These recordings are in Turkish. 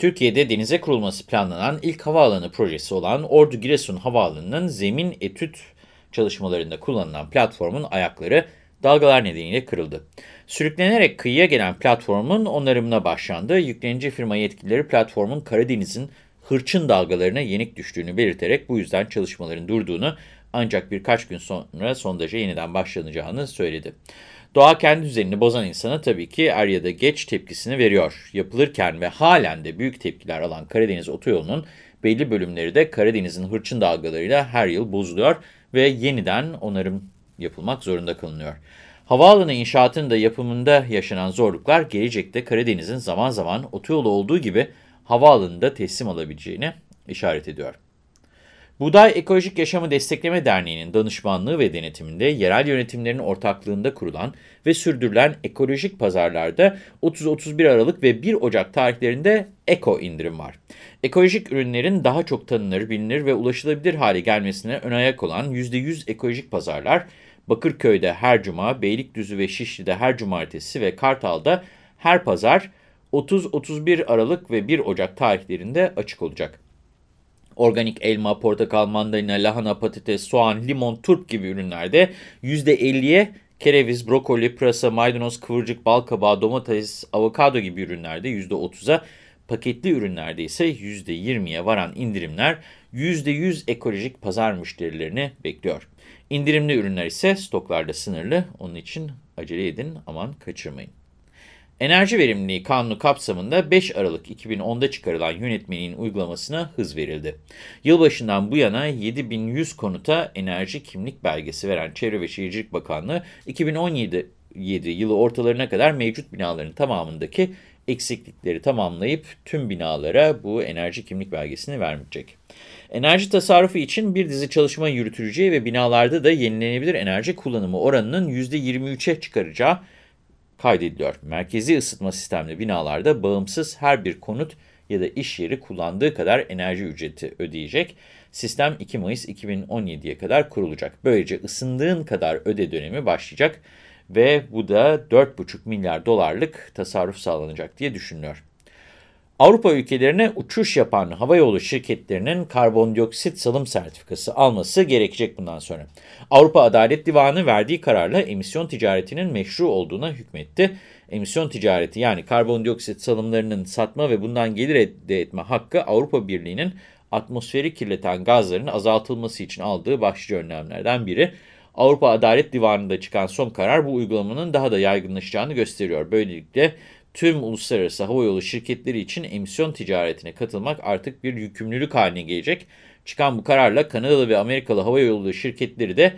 Türkiye'de denize kurulması planlanan ilk havaalanı projesi olan Ordu Giresun Havaalanı'nın zemin etüt çalışmalarında kullanılan platformun ayakları dalgalar nedeniyle kırıldı. Sürüklenerek kıyıya gelen platformun onarımına başlandı. Yüklenici firma yetkilileri platformun Karadeniz'in hırçın dalgalarına yenik düştüğünü belirterek bu yüzden çalışmaların durduğunu ancak birkaç gün sonra sondaja yeniden başlanacağını söyledi. Doğa kendi düzenini bozan insana tabii ki er ya da geç tepkisini veriyor. Yapılırken ve halen de büyük tepkiler alan Karadeniz Otoyolu'nun belli bölümleri de Karadeniz'in hırçın dalgalarıyla her yıl bozuluyor ve yeniden onarım yapılmak zorunda kılınıyor. Havaalanı inşaatının da yapımında yaşanan zorluklar gelecekte Karadeniz'in zaman zaman otoyolu olduğu gibi havaalanında teslim alabileceğini işaret ediyor. Buğday Ekolojik Yaşamı Destekleme Derneği'nin danışmanlığı ve denetiminde yerel yönetimlerin ortaklığında kurulan ve sürdürülen ekolojik pazarlarda 30-31 Aralık ve 1 Ocak tarihlerinde eko indirim var. Ekolojik ürünlerin daha çok tanınır, bilinir ve ulaşılabilir hale gelmesine ön ayak olan %100 ekolojik pazarlar Bakırköy'de her cuma, Beylikdüzü ve Şişli'de her cumartesi ve Kartal'da her pazar 30-31 Aralık ve 1 Ocak tarihlerinde açık olacak. Organik elma, portakal, mandalina, lahana, patates, soğan, limon, turp gibi ürünlerde %50'ye kereviz, brokoli, pırasa, maydanoz, kıvırcık, bal kabağı, domates, avokado gibi ürünlerde %30'a, paketli ürünlerde ise %20'ye varan indirimler %100 ekolojik pazar müşterilerini bekliyor. İndirimli ürünler ise stoklarda sınırlı. Onun için acele edin, aman kaçırmayın. Enerji Verimliliği Kanunu kapsamında 5 Aralık 2010'da çıkarılan yönetmeliğin uygulamasına hız verildi. Yılbaşından bu yana 7100 konuta enerji kimlik belgesi veren Çevre ve Şehircilik Bakanlığı 2017 yılı ortalarına kadar mevcut binaların tamamındaki eksiklikleri tamamlayıp tüm binalara bu enerji kimlik belgesini vermeyecek. Enerji tasarrufu için bir dizi çalışma yürütüleceği ve binalarda da yenilenebilir enerji kullanımı oranının %23'e çıkaracağı kaydediliyor. Merkezi ısıtma sistemli binalarda bağımsız her bir konut ya da iş yeri kullandığı kadar enerji ücreti ödeyecek. Sistem 2 Mayıs 2017'ye kadar kurulacak. Böylece ısındığın kadar öde dönemi başlayacak ve bu da 4,5 milyar dolarlık tasarruf sağlanacak diye düşünülüyor. Avrupa ülkelerine uçuş yapan havayolu şirketlerinin karbondioksit salım sertifikası alması gerekecek bundan sonra. Avrupa Adalet Divanı verdiği kararla emisyon ticaretinin meşru olduğuna hükmetti. Emisyon ticareti yani karbondioksit salımlarının satma ve bundan gelir elde etme hakkı Avrupa Birliği'nin atmosferi kirleten gazların azaltılması için aldığı başlıca önlemlerden biri. Avrupa Adalet Divanı'nda çıkan son karar bu uygulamanın daha da yaygınlaşacağını gösteriyor. Böylelikle tüm uluslararası havayolu şirketleri için emisyon ticaretine katılmak artık bir yükümlülük haline gelecek. Çıkan bu kararla Kanadalı ve Amerikalı havayolu şirketleri de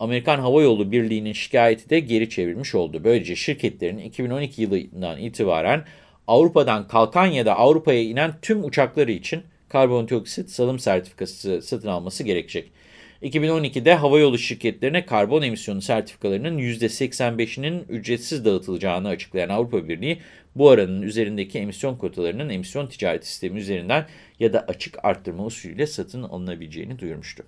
Amerikan Hava Yolu Birliği'nin şikayeti de geri çevirmiş oldu. Böylece şirketlerin 2012 yılından itibaren Avrupa'dan kalkan ya da Avrupa'ya inen tüm uçakları için karbondioksit salım sertifikası satın alması gerekecek. 2012'de havayolu şirketlerine karbon emisyonu sertifikalarının %85'inin ücretsiz dağıtılacağını açıklayan Avrupa Birliği, bu oranın üzerindeki emisyon kotalarının emisyon ticareti sistemi üzerinden ya da açık arttırma usulüyle satın alınabileceğini duyurmuştu.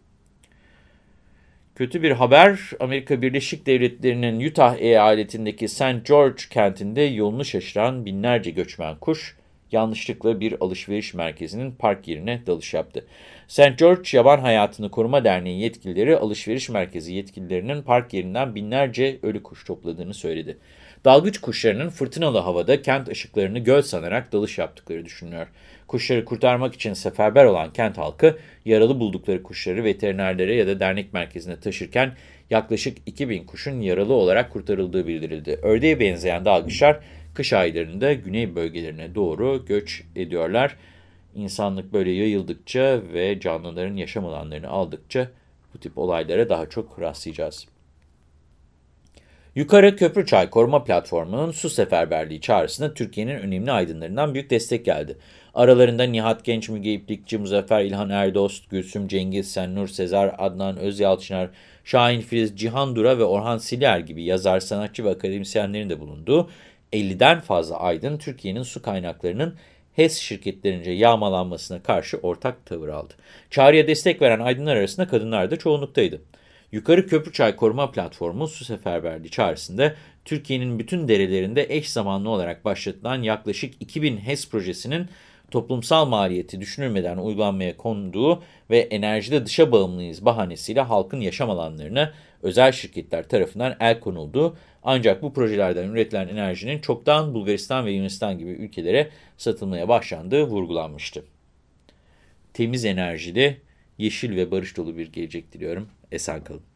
Kötü bir haber, Amerika Birleşik Devletleri'nin Utah eyaletindeki St. George kentinde yolunu şaşıran binlerce göçmen kuş, yanlışlıkla bir alışveriş merkezinin park yerine dalış yaptı. St. George Yaban Hayatını Koruma Derneği yetkilileri alışveriş merkezi yetkililerinin park yerinden binlerce ölü kuş topladığını söyledi. Dalgıç kuşlarının fırtınalı havada kent ışıklarını göl sanarak dalış yaptıkları düşünülüyor. Kuşları kurtarmak için seferber olan kent halkı yaralı buldukları kuşları veterinerlere ya da dernek merkezine taşırken yaklaşık 2000 kuşun yaralı olarak kurtarıldığı bildirildi. Ördeğe benzeyen dalgıçlar kış aylarında güney bölgelerine doğru göç ediyorlar. İnsanlık böyle yayıldıkça ve canlıların yaşam alanlarını aldıkça bu tip olaylara daha çok rastlayacağız. Yukarı Köprüçay Koruma Platformu'nun su seferberliği çağrısına Türkiye'nin önemli aydınlarından büyük destek geldi. Aralarında Nihat Genç, Müge İplikçi, Muzaffer İlhan Erdost, Gülsüm Cengiz, Sennur Sezar, Adnan Özyalçınar, Şahin Filiz, Cihan Dura ve Orhan Siler gibi yazar, sanatçı ve akademisyenlerin de bulunduğu 50'den fazla aydın Türkiye'nin su kaynaklarının HES şirketlerince yağmalanmasına karşı ortak tavır aldı. Çağrıya destek veren aydınlar arasında kadınlar da çoğunluktaydı. Yukarı Köprüçay Koruma Platformu su seferberliği çağrısında Türkiye'nin bütün derelerinde eş zamanlı olarak başlatılan yaklaşık 2000 HES projesinin toplumsal maliyeti düşünülmeden uygulanmaya konduğu ve enerjide dışa bağımlıyız bahanesiyle halkın yaşam alanlarına özel şirketler tarafından el konuldu. Ancak bu projelerden üretilen enerjinin çoktan Bulgaristan ve Yunanistan gibi ülkelere satılmaya başlandığı vurgulanmıştı. Temiz enerjide yeşil ve barış dolu bir gelecek diliyorum. Esen kalın.